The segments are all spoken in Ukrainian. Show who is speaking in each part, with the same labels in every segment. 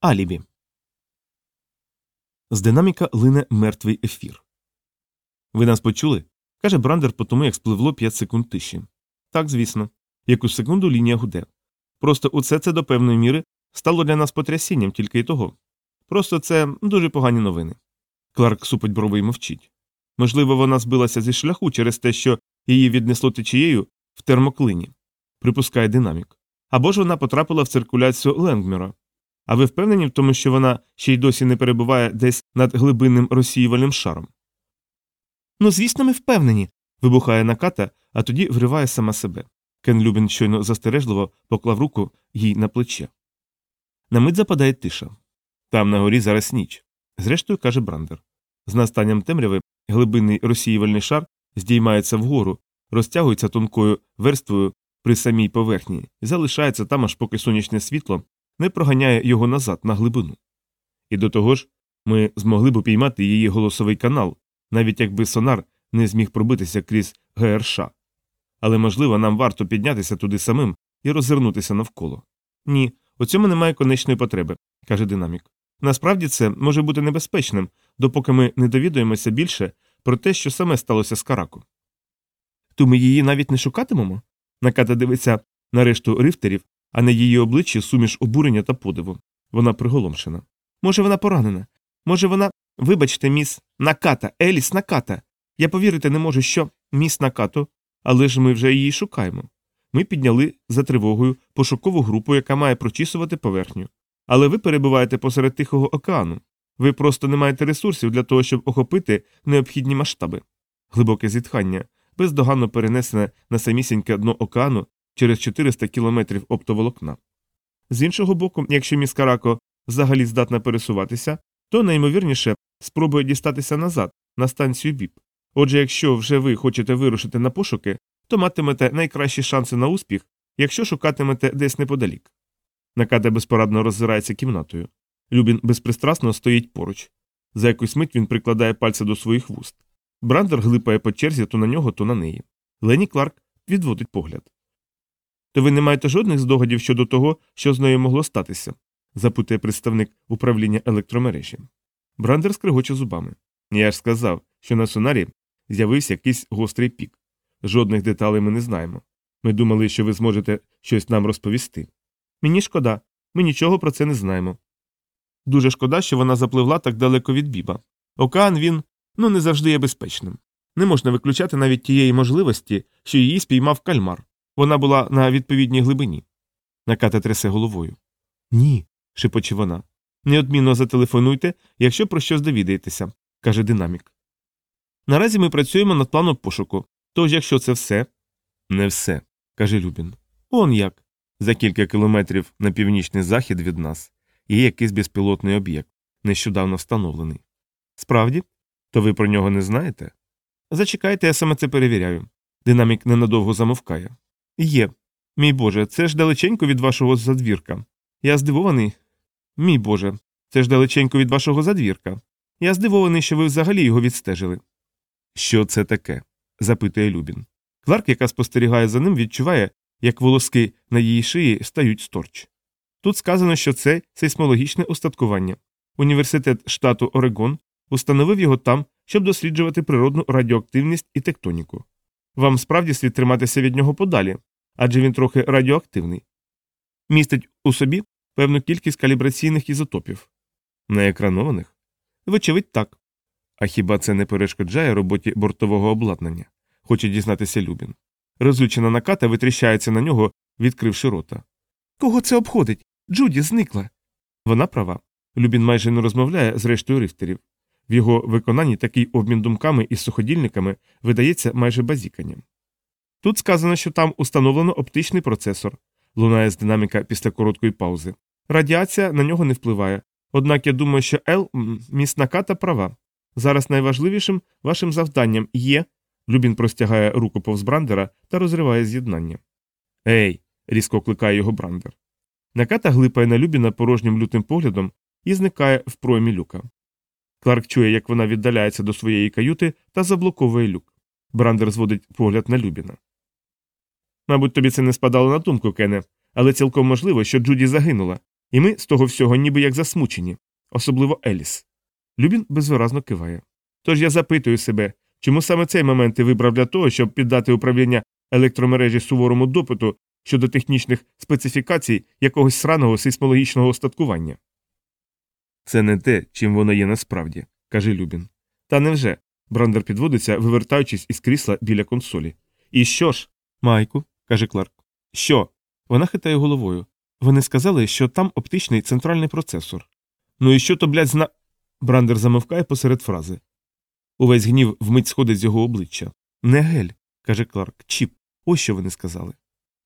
Speaker 1: Алібі. З динаміка лине мертвий ефір. Ви нас почули? каже Брандер по тому, як спливло 5 секунд тиші. Так, звісно. Якусь секунду лінія гуде. Просто усе це до певної міри стало для нас потрясінням тільки й того. Просто це дуже погані новини. Кларк супить брови й мовчить. Можливо, вона збилася зі шляху через те, що її віднесло течією в термоклині, припускає динамік. Або ж вона потрапила в циркуляцію Ленгмера. А ви впевнені в тому, що вона ще й досі не перебуває десь над глибинним розсіювальним шаром? Ну, звісно, ми впевнені. вибухає наката, а тоді вриває сама себе. Кен Любін щойно застережливо поклав руку їй на плече. На мить западає тиша. Там на горі зараз ніч. Зрештою, каже Брандер. З настанням темряви глибинний розсіювальний шар здіймається вгору, розтягується тонкою верствою при самій поверхні і залишається там, аж поки сонячне світло не проганяє його назад на глибину. І до того ж, ми змогли б упіймати її голосовий канал, навіть якби сонар не зміг пробитися крізь ГРШ. Але, можливо, нам варто піднятися туди самим і розвернутися навколо. Ні, у цьому немає конечної потреби, каже динамік. Насправді це може бути небезпечним, допоки ми не довідуємося більше про те, що саме сталося з Караку. То ми її навіть не шукатимемо? Наката дивиться на решту рифтерів, а на її обличчі суміш обурення та подиву. Вона приголомшена. Може, вона поранена? Може, вона. Вибачте, міс Наката, Еліс Наката. Я повірити не можу, що міс Накато, але ж ми вже її шукаємо. Ми підняли за тривогою пошукову групу, яка має прочісувати поверхню. Але ви перебуваєте посеред Тихого океану. Ви просто не маєте ресурсів для того, щоб охопити необхідні масштаби. Глибоке зітхання, бездоганно перенесене на самісіньке дно океану через 400 кілометрів оптоволокна. З іншого боку, якщо міс Карако взагалі здатна пересуватися, то найімовірніше спробує дістатися назад, на станцію БІП. Отже, якщо вже ви хочете вирушити на пошуки, то матимете найкращі шанси на успіх, якщо шукатимете десь неподалік. Наката безпорадно роззирається кімнатою. Любін безпристрасно стоїть поруч. За якусь мить він прикладає пальця до своїх вуст. Брандер глипає по черзі то на нього, то на неї. Лені Кларк відводить погляд. То ви не маєте жодних здогадів щодо того, що з нею могло статися? запитує представник управління електромережі. Брандер скригоче зубами. Я ж сказав, що на сонарі з'явився якийсь гострий пік. Жодних деталей ми не знаємо. Ми думали, що ви зможете щось нам розповісти. Мені шкода, ми нічого про це не знаємо. Дуже шкода, що вона запливла так далеко від біба. Океан він ну не завжди є безпечним. Не можна виключати навіть тієї можливості, що її спіймав кальмар. Вона була на відповідній глибині. Наката трясе головою. Ні, шепоче вона. Неодмінно зателефонуйте, якщо про щось довідаєтеся, каже динамік. Наразі ми працюємо над планом пошуку. Тож, якщо це все. Не все, каже Любін. Он як. За кілька кілометрів на північний захід від нас є якийсь безпілотний об'єкт, нещодавно встановлений. Справді, то ви про нього не знаєте? Зачекайте, я саме це перевіряю. Динамік ненадовго замовкає. Є. Мій Боже, це ж далеченько від вашого задвірка. Я здивований. Мій Боже, це ж далеченько від вашого задвірка. Я здивований, що ви взагалі його відстежили. Що це таке? запитує Любін. Кларк, яка спостерігає за ним, відчуває, як волоски на її шиї стають сторч. Тут сказано, що це сейсмологічне устаткування. Університет штату Орегон установив його там, щоб досліджувати природну радіоактивність і тектоніку. Вам справді слід триматися від нього подалі, адже він трохи радіоактивний. Містить у собі певну кількість калібраційних ізотопів. Неекранованих? Вочевидь, так. А хіба це не перешкоджає роботі бортового обладнання? Хоче дізнатися Любін. Розлючена наката витріщається на нього, відкривши рота. Кого це обходить? Джуді зникла. Вона права. Любін майже не розмовляє з рештою рифтерів. В його виконанні такий обмін думками із суходільниками видається майже базіканням. Тут сказано, що там установлено оптичний процесор, лунає з динаміка після короткої паузи. Радіація на нього не впливає. Однак я думаю, що Ел, міс Наката права. Зараз найважливішим вашим завданням є. Любін простягає руку повз Брандера та розриває з'єднання. Ей. різко окликає його Брандер. Наката глипає на Любіна порожнім лютим поглядом і зникає в проймі люка. Кларк чує, як вона віддаляється до своєї каюти та заблоковує люк. Брандер зводить погляд на Любіна. Мабуть, тобі це не спадало на думку, Кене, але цілком можливо, що Джуді загинула. І ми з того всього ніби як засмучені, особливо Еліс. Любін безвиразно киває. Тож я запитую себе, чому саме цей момент ти вибрав для того, щоб піддати управління електромережі суворому допиту щодо технічних специфікацій якогось сраного сейсмологічного остаткування. Це не те, чим воно є насправді, каже Любін. Та невже? Брандер підводиться, вивертаючись із крісла біля консолі. І що ж? Майку, каже Кларк. Що? Вона хитає головою. Вони сказали, що там оптичний центральний процесор. Ну і що то, блядь, зна. Брандер замовкає посеред фрази. Увесь гнів вмить сходить з його обличчя. Не гель, каже Кларк, чіп. Ось що вони сказали.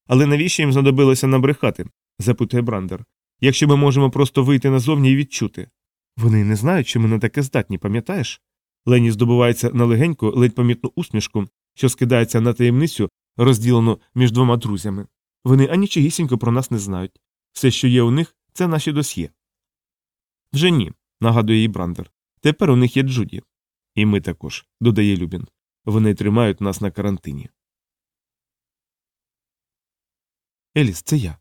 Speaker 1: Але навіщо їм знадобилося набрехати? запитує Брандер. Якщо ми можемо просто вийти назовні і відчути. Вони не знають, що ми на таке здатні, пам'ятаєш? Лені здобувається на легеньку, ледь помітну усмішку, що скидається на таємницю, розділену між двома друзями. Вони анічогісінько про нас не знають. Все, що є у них, це наші досьє. Вже ні, нагадує їй Брандер. Тепер у них є Джуді. І ми також, додає Любін. Вони тримають нас на карантині. Еліс, це я.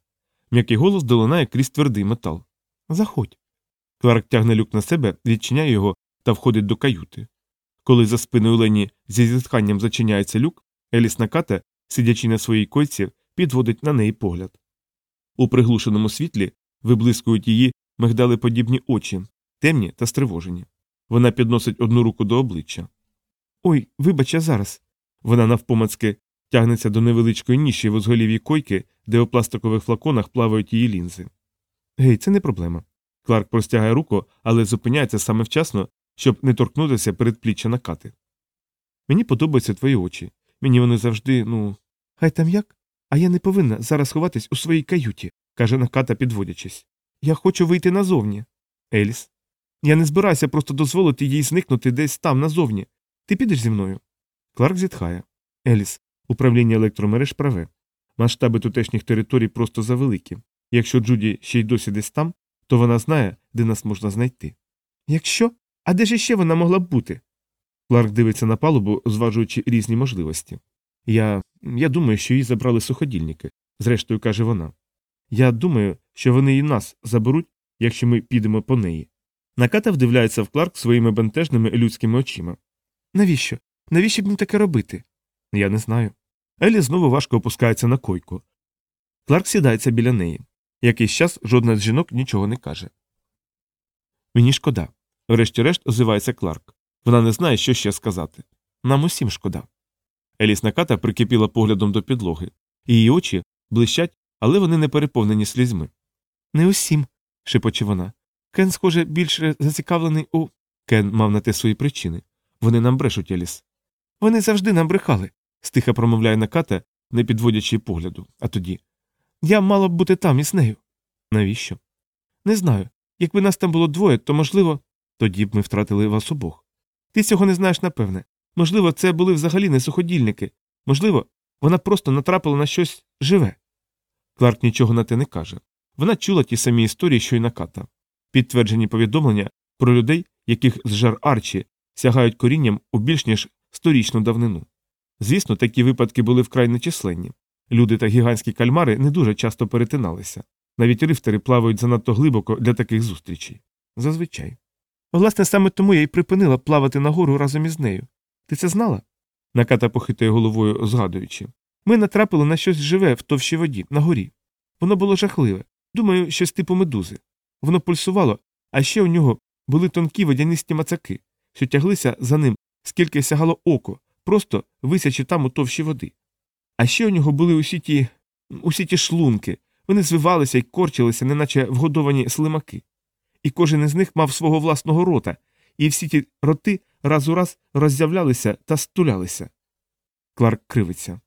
Speaker 1: М'який голос долинає крізь твердий метал. Заходь. Кларк тягне люк на себе, відчиняє його та входить до каюти. Коли за спиною Лені зі зітханням зачиняється люк, Еліс Наката, сидячи на своїй койці, підводить на неї погляд. У приглушеному світлі виблискують її мигдалеподібні очі, темні та стривожені. Вона підносить одну руку до обличчя. Ой, вибач, я зараз. Вона навпомацки тягнеться до невеличкої ніші в узголів'ї койки, де у пластикових флаконах плавають її лінзи. Гей, це не проблема. Кларк простягає руку, але зупиняється саме вчасно, щоб не торкнутися перед пліччя накати. Мені подобаються твої очі. Мені вони завжди, ну. Хай там як? А я не повинна зараз ховатись у своїй каюті, каже наката, підводячись. Я хочу вийти назовні. Еліс. Я не збираюся просто дозволити їй зникнути десь там назовні. Ти підеш зі мною? Кларк зітхає. Еліс, управління електромереж праве. Масштаби тутешніх територій просто завеликі. Якщо Джуді ще й досі десь там, то вона знає, де нас можна знайти. Якщо? А де ж іще вона могла б бути? Кларк дивиться на палубу, зважуючи різні можливості. Я я думаю, що її забрали суходільники, зрештою каже вона. Я думаю, що вони і нас заберуть, якщо ми підемо по неї. Наката вдивляється в Кларк своїми бентежними людськими очима. Навіщо? Навіщо б їм таке робити? Я не знаю. Елі знову важко опускається на койку. Кларк сідається біля неї. Якийсь час жодна з жінок нічого не каже. Мені шкода. Врешті-решт озивається Кларк. Вона не знає, що ще сказати. Нам усім шкода. Еліс Наката прикипіла поглядом до підлоги. Її очі блищать, але вони не переповнені слізьми. Не усім, шепоче вона. Кен, схоже, більше зацікавлений у. Кен мав на те свої причини. Вони нам брешуть, Еліс. Вони завжди нам брехали, стиха промовляє Наката, не підводячи погляду. А тоді. Я мала б бути там із нею. Навіщо? Не знаю. Якби нас там було двоє, то, можливо, тоді б ми втратили вас обох. Ти цього не знаєш напевне. Можливо, це були взагалі не суходільники. Можливо, вона просто натрапила на щось живе. Кларк нічого на те не каже. Вона чула ті самі історії, що й наката. Підтверджені повідомлення про людей, яких з жар Арчі сягають корінням у більш ніж сторічну давнину. Звісно, такі випадки були вкрай нечисленні. Люди та гігантські кальмари не дуже часто перетиналися. Навіть рифтери плавають занадто глибоко для таких зустрічей. Зазвичай. Власне, саме тому я й припинила плавати нагору разом із нею. Ти це знала? Наката похитує головою, згадуючи. Ми натрапили на щось живе в товщій воді, на горі. Воно було жахливе. Думаю, щось типу медузи. Воно пульсувало, а ще у нього були тонкі водянисті мацаки, що тяглися за ним, скільки сягало око, просто висячи там у товщі води. А ще у нього були усі ті усі ті шлунки, вони звивалися і корчилися, неначе вгодовані слимаки. І кожен із них мав свого власного рота, і всі ті роти раз у раз роззявлялися та стулялися. Кларк кривиться.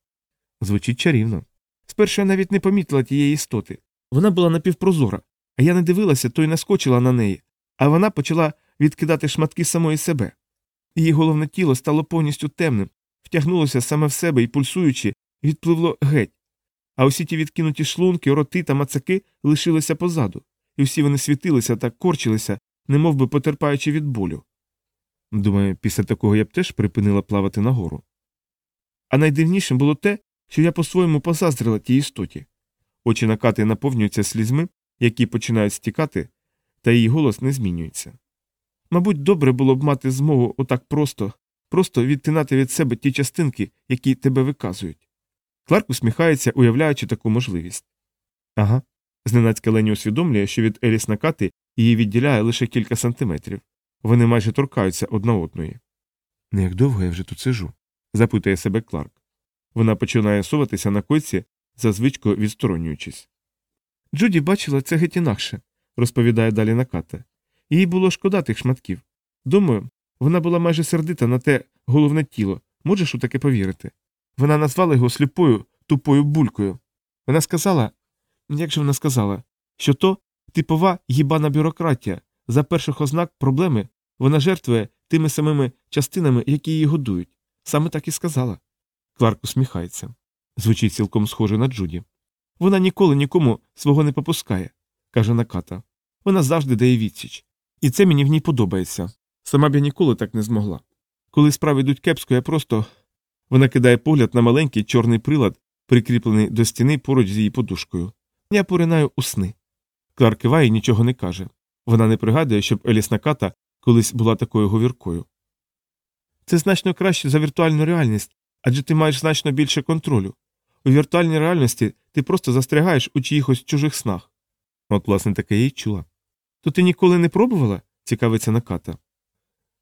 Speaker 1: Звучить чарівно. Спершу я навіть не помітила тієї істоти. Вона була напівпрозора, а я не дивилася, то й наскочила на неї, а вона почала відкидати шматки самої себе. Її головне тіло стало повністю темним, втягнулося саме в себе і, пульсуючи, відпливло геть. А усі ті відкинуті шлунки, роти та мацаки лишилися позаду, і всі вони світилися та корчилися, немов би потерпаючи від болю. Думаю, після такого я б теж припинила плавати нагору. А найдивнішим було те, що я по-своєму позаздрила тій істоті. Очі накати наповнюються слізьми, які починають стікати, та її голос не змінюється. Мабуть, добре було б мати змогу отак просто, просто відтинати від себе ті частинки, які тебе виказують. Кларк усміхається, уявляючи таку можливість. Ага. Зненацька Лені усвідомлює, що від Еліс Накати її відділяє лише кілька сантиметрів. Вони майже торкаються одна одної. Не як довго я вже тут сижу? запитує себе Кларк. Вона починає соватися на койці, за звичкою відсторонюючись. Джуді бачила це геть інакше, розповідає далі Наката. Їй було шкода тих шматків. Думаю, вона була майже сердита на те головне тіло. Можеш у таке повірити? Вона назвала його сліпою, тупою булькою. Вона сказала, як же вона сказала, що то типова гібана бюрократія. За перших ознак проблеми вона жертвує тими самими частинами, які її годують. Саме так і сказала. Кларк усміхається. Звучить цілком схоже на Джуді. Вона ніколи нікому свого не попускає, каже Наката. Вона завжди дає відсіч. І це мені в ній подобається. Сама б я ніколи так не змогла. Коли справи йдуть кепсько, я просто. Вона кидає погляд на маленький чорний прилад, прикріплений до стіни поруч з її подушкою. Я поринаю у сни. Кларк киває і нічого не каже. Вона не пригадує, щоб Еліс Наката колись була такою говіркою. Це значно краще за віртуальну реальність, адже ти маєш значно більше контролю. У віртуальній реальності ти просто застрягаєш у чиїхось чужих снах. От, власне, таке я й чула. То ти ніколи не пробувала? цікавиться Наката.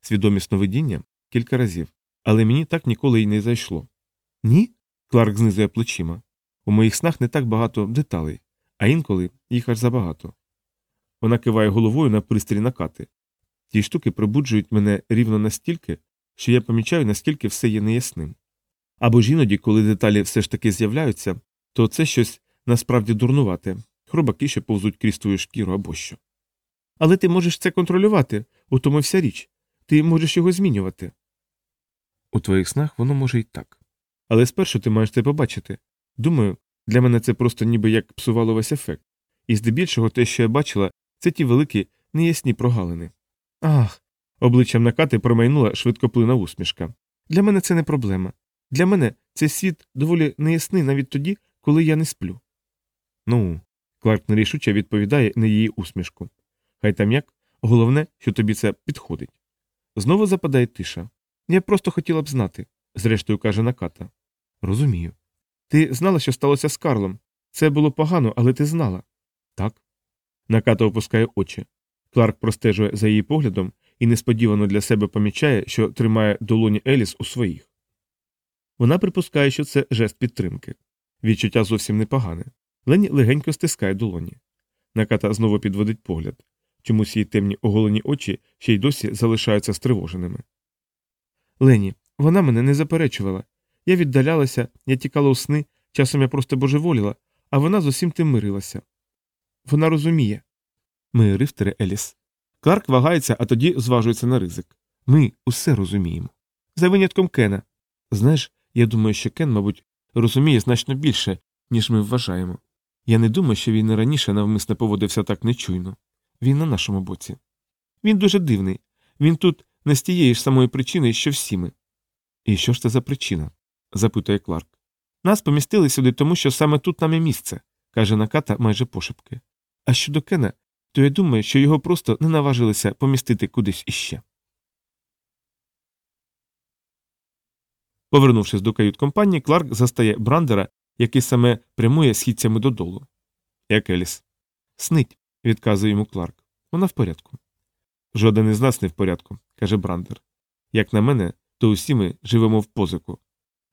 Speaker 1: Свідомі сновидіння кілька разів, але мені так ніколи й не зайшло. Ні? Кларк знизує плечима. У моїх снах не так багато деталей, а інколи їх аж забагато. Вона киває головою на пристрій накати. Ті штуки пробуджують мене рівно настільки, що я помічаю, наскільки все є неясним. Або ж іноді, коли деталі все ж таки з'являються, то це щось насправді дурнувате, хробаки, що повзуть крізь твою шкіру або що. Але ти можеш це контролювати, у тому вся річ. Ти можеш його змінювати. У твоїх снах воно може і так. Але спершу ти маєш це побачити. Думаю, для мене це просто ніби як псувало весь ефект. І здебільшого те, що я бачила, це ті великі, неясні прогалини. Ах. Обличчям накати промайнула швидкоплина усмішка. Для мене це не проблема. Для мене цей світ доволі неясний навіть тоді, коли я не сплю. Ну, Кларк нерішуче відповідає на її усмішку. Хай там як, головне, що тобі це підходить. Знову западає тиша. Я просто хотіла б знати, зрештою каже Наката. Розумію. Ти знала, що сталося з Карлом. Це було погано, але ти знала. Так. Наката опускає очі. Кларк простежує за її поглядом і несподівано для себе помічає, що тримає долоні Еліс у своїх. Вона припускає, що це жест підтримки. Відчуття зовсім непогане. Лені легенько стискає долоні. Наката знову підводить погляд. Чомусь її темні оголені очі ще й досі залишаються стривоженими. Лені, вона мене не заперечувала. Я віддалялася, я тікала у сни, часом я просто божеволіла, а вона з усім тим мирилася. Вона розуміє. Ми рифтери, Еліс. Кларк вагається, а тоді зважується на ризик. Ми усе розуміємо. За винятком Кена. Знаєш, я думаю, що Кен, мабуть, розуміє значно більше, ніж ми вважаємо. Я не думаю, що він і раніше навмисне поводився так нечуйно. Він на нашому боці. Він дуже дивний. Він тут не з тієї ж самої причини, що всі ми. І що ж це за причина? запитує Кларк. Нас помістили сюди, тому що саме тут нам і місце, каже Наката майже пошепки. А щодо Кена, то я думаю, що його просто не наважилися помістити кудись іще. Повернувшись до кают компанії, Кларк застає Брандера, який саме прямує східцями додолу. Як Еліс. Снить, відказує йому Кларк. Вона в порядку. Жоден із нас не в порядку, каже Брандер. Як на мене, то усі ми живемо в позику.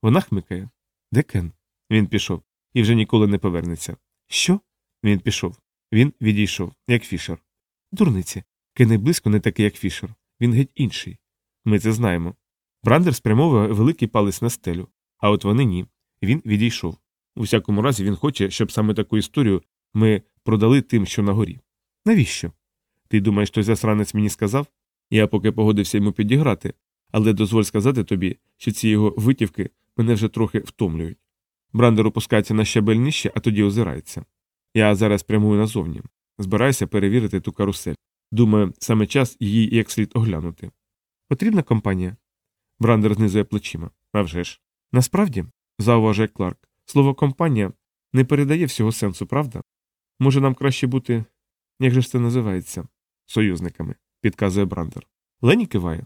Speaker 1: Вона хмикає. Де Кен? Він пішов і вже ніколи не повернеться. Що? Він пішов. Він відійшов, як Фішер. Дурниці. Кен близько не такий, як Фішер. Він геть інший. Ми це знаємо. Брандер спрямовує великий палець на стелю, а от вони ні. Він відійшов. У всякому разі, він хоче, щоб саме таку історію ми продали тим, що на горі. Навіщо? Ти думаєш, той засранець мені сказав? Я поки погодився йому підіграти, але дозволь сказати тобі, що ці його витівки мене вже трохи втомлюють. Брандер опускається на щабель нижче, а тоді озирається. Я зараз прямую назовні. Збираюся перевірити ту карусель. Думаю, саме час її як слід оглянути. Потрібна компанія? Брандер знизує плечима. А вже ж. Насправді, зауважує Кларк, слово компанія не передає всього сенсу, правда? Може, нам краще бути. Як же ж це називається? Союзниками, підказує Брандер. Лені киває.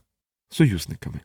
Speaker 1: Союзниками.